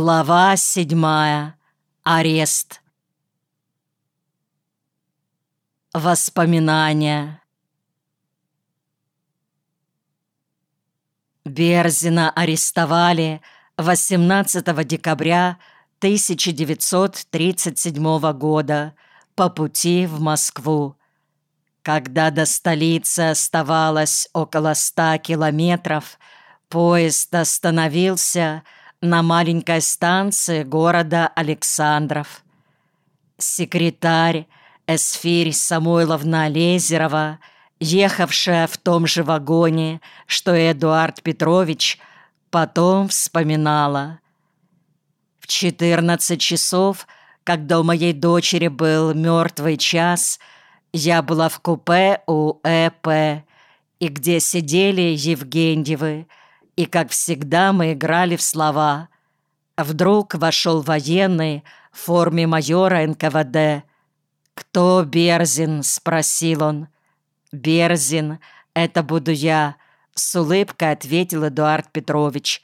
Глава седьмая. Арест. Воспоминания. Берзина арестовали 18 декабря 1937 года по пути в Москву. Когда до столицы оставалось около ста километров, поезд остановился на маленькой станции города Александров. Секретарь Эсфирь Самойловна Лезерова, ехавшая в том же вагоне, что и Эдуард Петрович, потом вспоминала. В 14 часов, когда у моей дочери был мертвый час – я была в купе у ЭП, и где сидели Евгеньевы, и, как всегда, мы играли в слова. Вдруг вошел военный в форме майора НКВД. «Кто Берзин?» — спросил он. «Берзин, это буду я», — с улыбкой ответил Эдуард Петрович.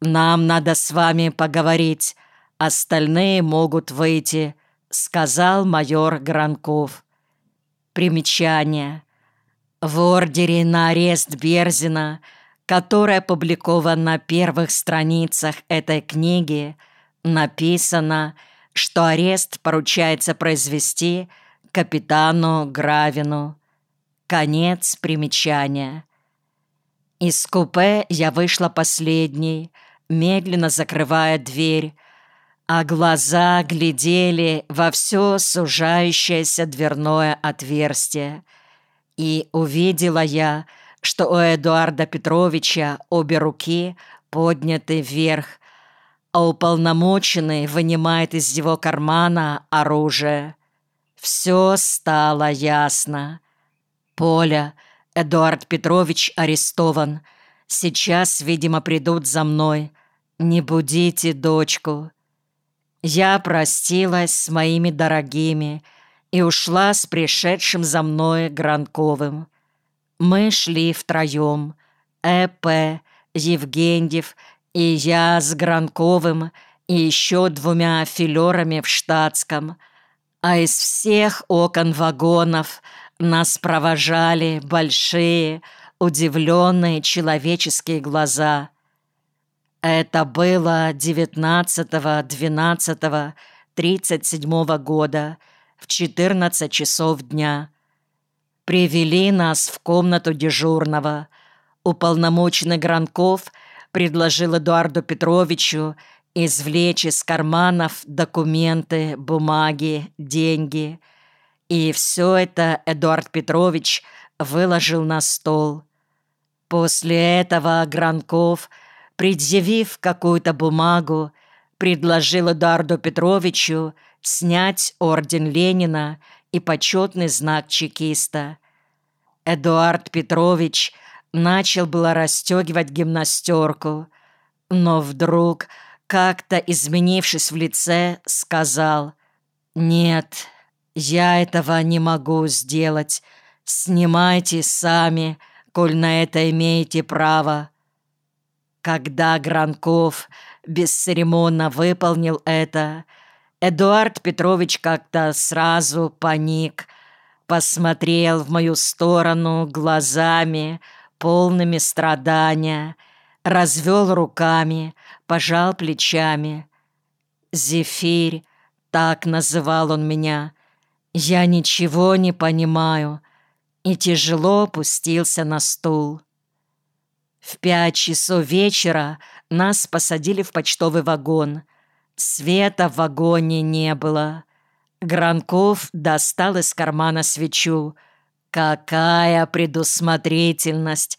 «Нам надо с вами поговорить, остальные могут выйти», — сказал майор Гранков. Примечание. В ордере на арест Берзина, который опубликован на первых страницах этой книги, написано, что арест поручается произвести капитану Гравину. Конец примечания. Из купе я вышла последней, медленно закрывая дверь, а глаза глядели во все сужающееся дверное отверстие. И увидела я, что у Эдуарда Петровича обе руки подняты вверх, а уполномоченный вынимает из его кармана оружие. Все стало ясно. Поля, Эдуард Петрович арестован. Сейчас, видимо, придут за мной. Не будите дочку. Я простилась с моими дорогими и ушла с пришедшим за мной Гранковым. Мы шли втроем. Э.П., Евгеньев и я с Гранковым и еще двумя филерами в штатском. А из всех окон вагонов нас провожали большие, удивленные человеческие глаза — это было 19-12-37 года в 14 часов дня. Привели нас в комнату дежурного. Уполномоченный Гранков предложил Эдуарду Петровичу извлечь из карманов документы, бумаги, деньги. И все это Эдуард Петрович выложил на стол. После этого Гранков – предъявив какую-то бумагу, предложил Эдуарду Петровичу снять орден Ленина и почетный знак чекиста. Эдуард Петрович начал было расстегивать гимнастерку, но вдруг, как-то изменившись в лице, сказал «Нет, я этого не могу сделать. Снимайте сами, коль на это имеете право». Когда Гранков бесцеремонно выполнил это, Эдуард Петрович как-то сразу паник, посмотрел в мою сторону глазами, полными страдания, развел руками, пожал плечами. «Зефирь», так называл он меня, я ничего не понимаю, и тяжело опустился на стул. В пять часов вечера нас посадили в почтовый вагон. Света в вагоне не было. Гранков достал из кармана свечу. Какая предусмотрительность!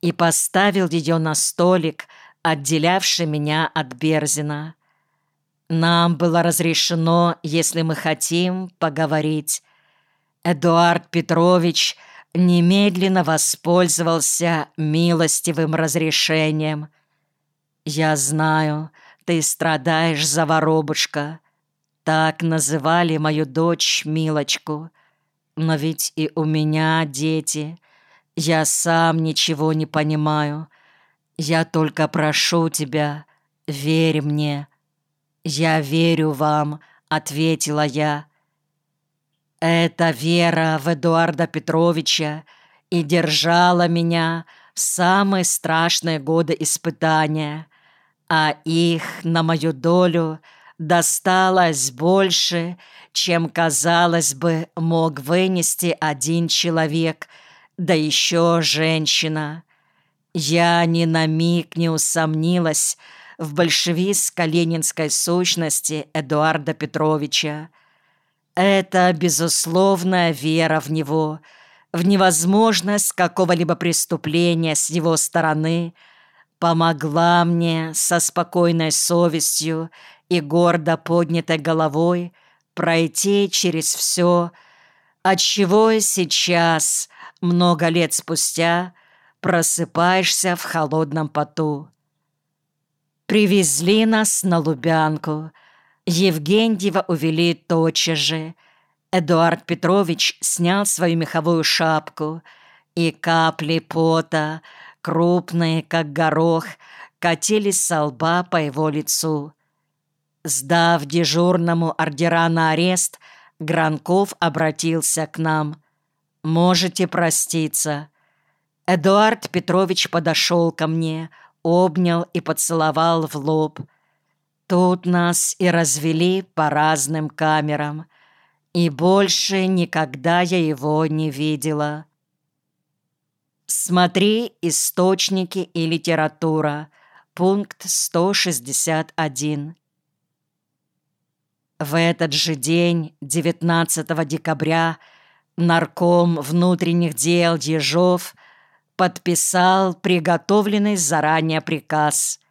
И поставил ее на столик, отделявший меня от Берзина. Нам было разрешено, если мы хотим, поговорить. Эдуард Петрович немедленно воспользовался милостивым разрешением. «Я знаю, ты страдаешь за воробушка. Так называли мою дочь Милочку. Но ведь и у меня дети. Я сам ничего не понимаю. Я только прошу тебя, верь мне». «Я верю вам», — ответила я. Эта вера в Эдуарда Петровича и держала меня в самые страшные годы испытания, а их на мою долю досталось больше, чем, казалось бы, мог вынести один человек, да еще женщина. Я ни на миг не усомнилась в большевистско-ленинской сущности Эдуарда Петровича, это безусловная вера в него, в невозможность какого-либо преступления с его стороны помогла мне со спокойной совестью и гордо поднятой головой пройти через все, от чего сейчас, много лет спустя, просыпаешься в холодном поту. Привезли нас на Лубянку — Евгеньева увели тотчас же. Эдуард Петрович снял свою меховую шапку, и капли пота, крупные, как горох, катились со лба по его лицу. Сдав дежурному ордера на арест, Гранков обратился к нам. «Можете проститься». Эдуард Петрович подошел ко мне, обнял и поцеловал в лоб – Тут нас и развели по разным камерам, и больше никогда я его не видела. Смотри «Источники и литература», пункт 161. В этот же день, 19 декабря, нарком внутренних дел Ежов подписал приготовленный заранее приказ –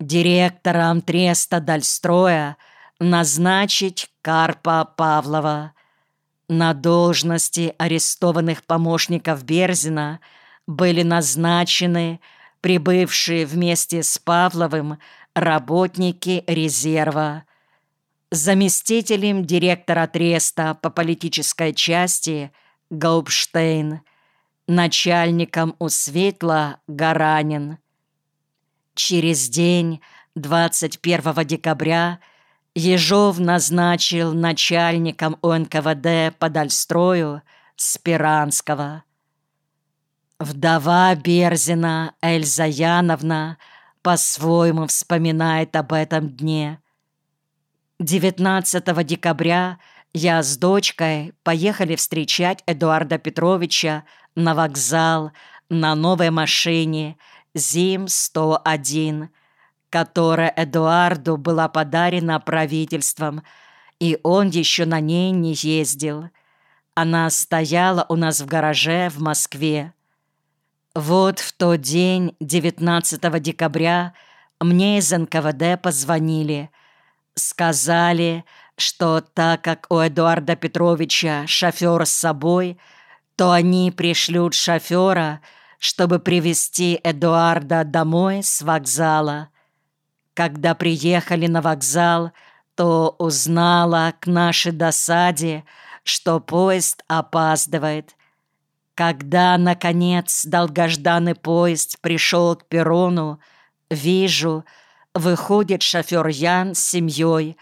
директором Треста Дальстроя назначить Карпа Павлова. На должности арестованных помощников Берзина были назначены прибывшие вместе с Павловым работники резерва. Заместителем директора Треста по политической части Гаупштейн, начальником у Светла Гаранин – Через день, 21 декабря, Ежов назначил начальником УНКВД по Дальстрою Спиранского. Вдова Берзина Эльза Яновна по-своему вспоминает об этом дне. 19 декабря я с дочкой поехали встречать Эдуарда Петровича на вокзал на новой машине – ЗИМ-101, которая Эдуарду была подарена правительством, и он еще на ней не ездил. Она стояла у нас в гараже в Москве. Вот в тот день, 19 декабря, мне из НКВД позвонили. Сказали, что так как у Эдуарда Петровича шофер с собой, то они пришлют шофера – чтобы привести Эдуарда домой с вокзала. Когда приехали на вокзал, то узнала к нашей досаде, что поезд опаздывает. Когда, наконец, долгожданный поезд пришел к перрону, вижу, выходит шофер Ян с семьей,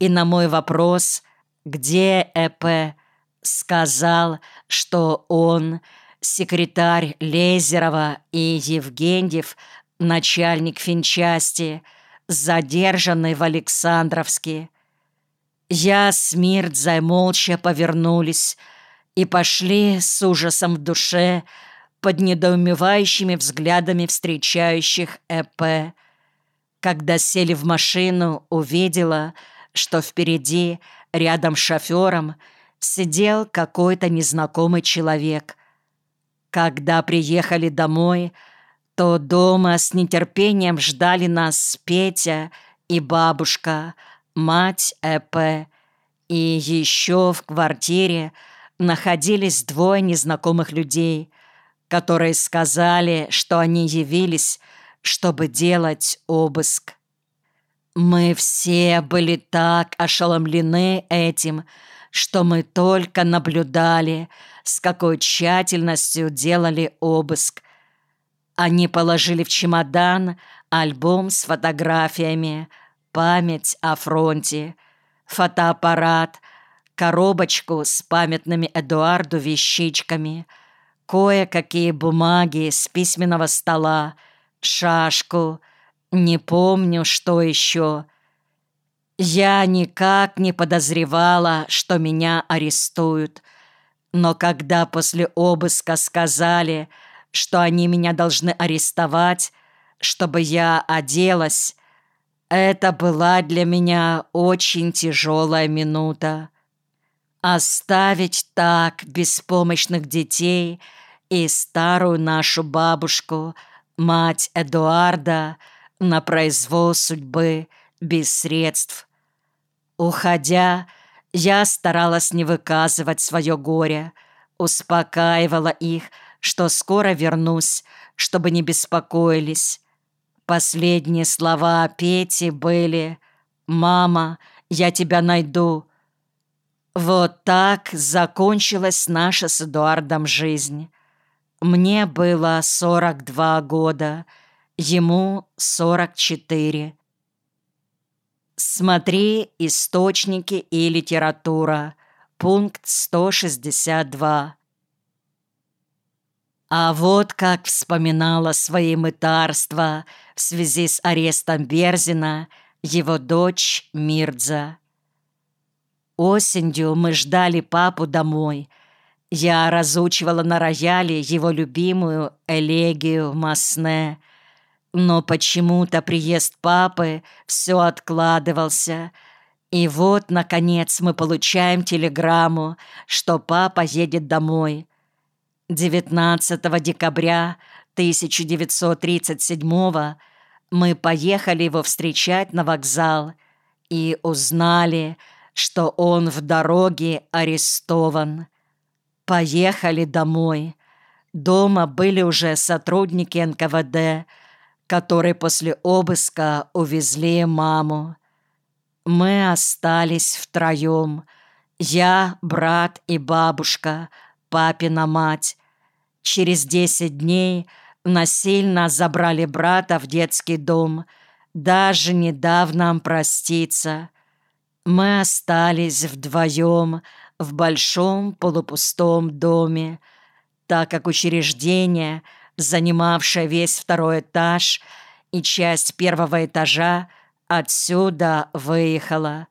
и на мой вопрос «Где ЭП?» сказал, что он секретарь Лезерова и Евгеньев, начальник финчасти, задержанный в Александровске. Я с молча повернулись и пошли с ужасом в душе под недоумевающими взглядами встречающих ЭП. Когда сели в машину, увидела, что впереди, рядом с шофером, сидел какой-то незнакомый человек, когда приехали домой, то дома с нетерпением ждали нас Петя и бабушка, мать Эпе, и еще в квартире находились двое незнакомых людей, которые сказали, что они явились, чтобы делать обыск. Мы все были так ошеломлены этим, что мы только наблюдали, с какой тщательностью делали обыск. Они положили в чемодан альбом с фотографиями, память о фронте, фотоаппарат, коробочку с памятными Эдуарду вещичками, кое-какие бумаги с письменного стола, шашку, не помню, что еще. Я никак не подозревала, что меня арестуют. Но когда после обыска сказали, что они меня должны арестовать, чтобы я оделась, это была для меня очень тяжелая минута. Оставить так беспомощных детей и старую нашу бабушку, мать Эдуарда, на произвол судьбы без средств. Уходя, я старалась не выказывать свое горе, успокаивала их, что скоро вернусь, чтобы не беспокоились. Последние слова Пети были «Мама, я тебя найду». Вот так закончилась наша с Эдуардом жизнь. Мне было 42 года, ему 44. Смотри источники и литература. Пункт 162. А вот как вспоминала свои мытарства в связи с арестом Берзина его дочь Мирдза. Осенью мы ждали папу домой. Я разучивала на рояле его любимую элегию Масне. Но почему-то приезд папы все откладывался. И вот, наконец, мы получаем телеграмму, что папа едет домой. 19 декабря 1937 мы поехали его встречать на вокзал и узнали, что он в дороге арестован. Поехали домой. Дома были уже сотрудники НКВД, которые после обыска увезли маму. Мы остались втроем. Я, брат и бабушка, папина мать, Через десять дней насильно забрали брата в детский дом, даже не дав нам проститься. Мы остались вдвоем в большом полупустом доме, так как учреждение, занимавшее весь второй этаж и часть первого этажа, отсюда выехало.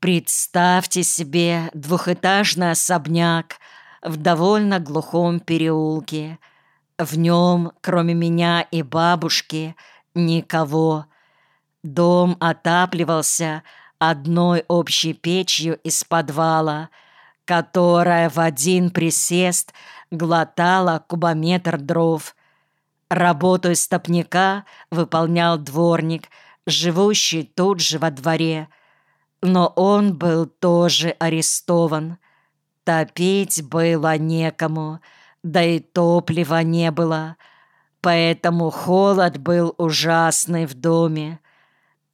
Представьте себе двухэтажный особняк в довольно глухом переулке. В нем, кроме меня и бабушки, никого. Дом отапливался одной общей печью из подвала, которая в один присест глотала кубометр дров. Работу истопника выполнял дворник, живущий тут же во дворе, но он был тоже арестован. Топить было некому, да и топлива не было, поэтому холод был ужасный в доме.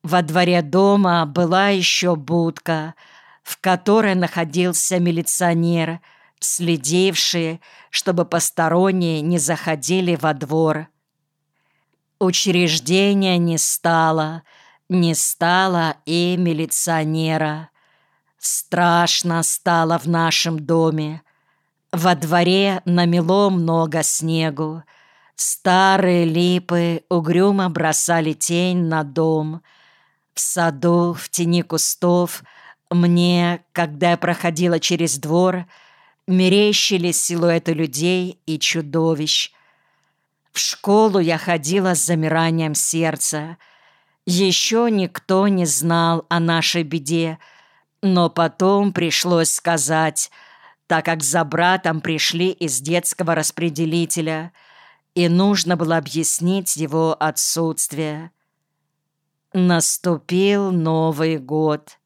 Во дворе дома была еще будка, в которой находился милиционер, следивший, чтобы посторонние не заходили во двор. Учреждения не стало, не стало и милиционера. Страшно стало в нашем доме. Во дворе намело много снегу. Старые липы угрюмо бросали тень на дом. В саду, в тени кустов, мне, когда я проходила через двор, мерещились силуэты людей и чудовищ. В школу я ходила с замиранием сердца. Еще никто не знал о нашей беде, но потом пришлось сказать, так как за братом пришли из детского распределителя, и нужно было объяснить его отсутствие. Наступил Новый год.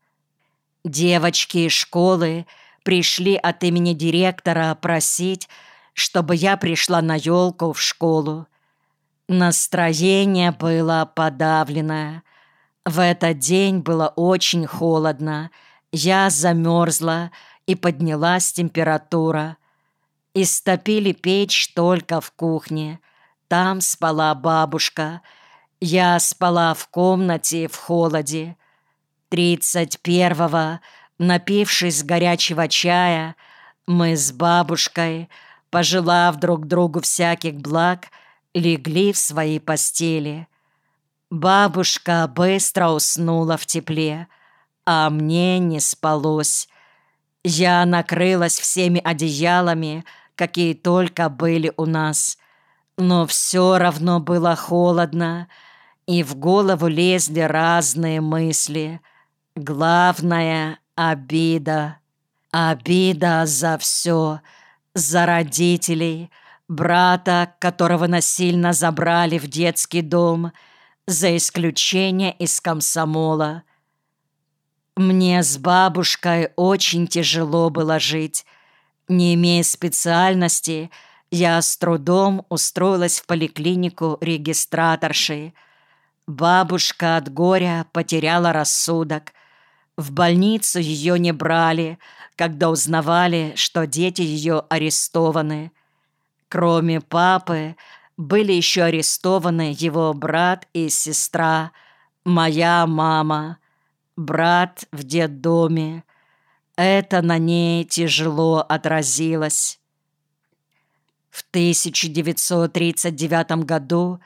Девочки из школы пришли от имени директора просить, чтобы я пришла на елку в школу. Настроение было подавленное. В этот день было очень холодно, я замерзла, и поднялась температура. Истопили печь только в кухне. Там спала бабушка, Я спала в комнате в холоде. Тридцать первого, напившись горячего чая, мы с бабушкой, пожелав друг другу всяких благ, легли в свои постели. Бабушка быстро уснула в тепле, а мне не спалось. Я накрылась всеми одеялами, какие только были у нас, но все равно было холодно, и в голову лезли разные мысли. Главное — обида. Обида за все. За родителей, брата, которого насильно забрали в детский дом, за исключение из комсомола. Мне с бабушкой очень тяжело было жить. Не имея специальности, я с трудом устроилась в поликлинику регистраторшей. Бабушка от горя потеряла рассудок. В больницу ее не брали, когда узнавали, что дети ее арестованы. Кроме папы, были еще арестованы его брат и сестра, моя мама, брат в детдоме. Это на ней тяжело отразилось. В 1939 году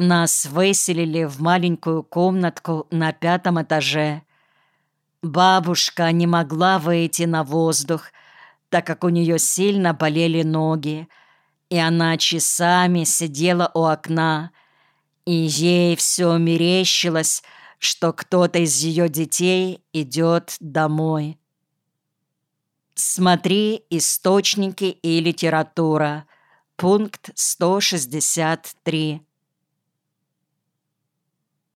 нас выселили в маленькую комнатку на пятом этаже. Бабушка не могла выйти на воздух, так как у нее сильно болели ноги, и она часами сидела у окна, и ей все мерещилось, что кто-то из ее детей идет домой. Смотри источники и литература. Пункт 163.